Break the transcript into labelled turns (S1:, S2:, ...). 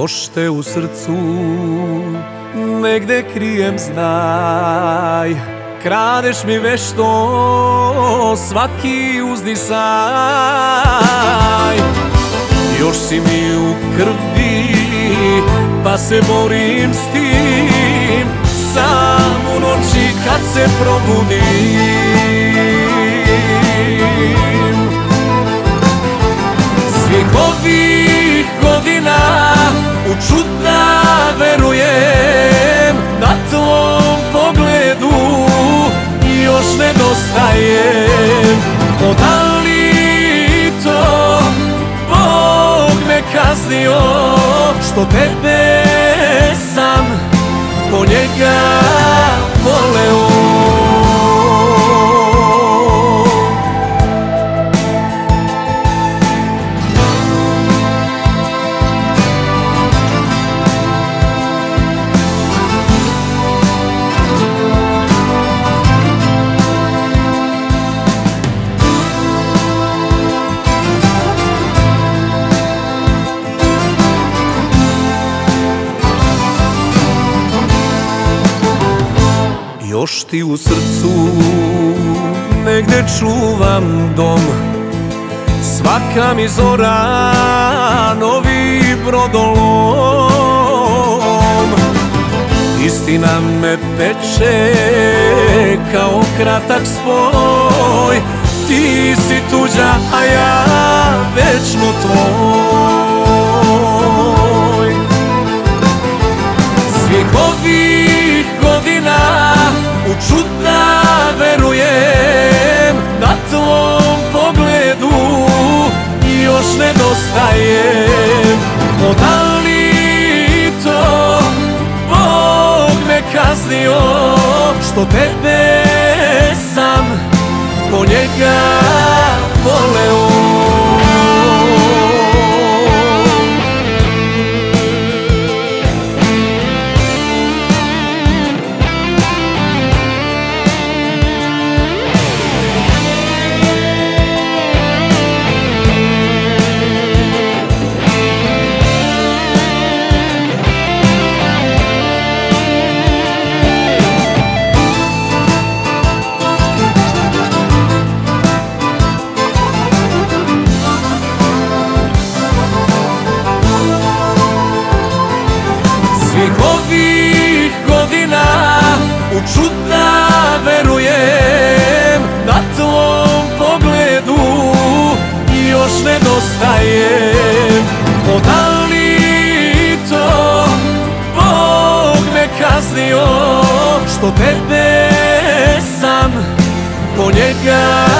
S1: Još te u srcu negde krijem znaj. Kradeš mi vešto svaki uzdisaj Još si mi u krvi pa se borim s tim. Sam u noći kad se probudim me kaznio Što tebe Još ti u srcu negde čuvam dom. Svaka mi zora novi brodolom. Istina me peče kao kratak spoj. Ti si tuđa, a ja večno tvoj još nedostajem O da li to Bog me kaznio. Što tebe sam ko njega godina u čudna verujem Na tvom pogledu još nedostajem. O da li to Bog me kaznio Što tebe sam ko njega